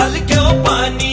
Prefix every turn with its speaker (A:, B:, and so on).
A: छलक्यो पानी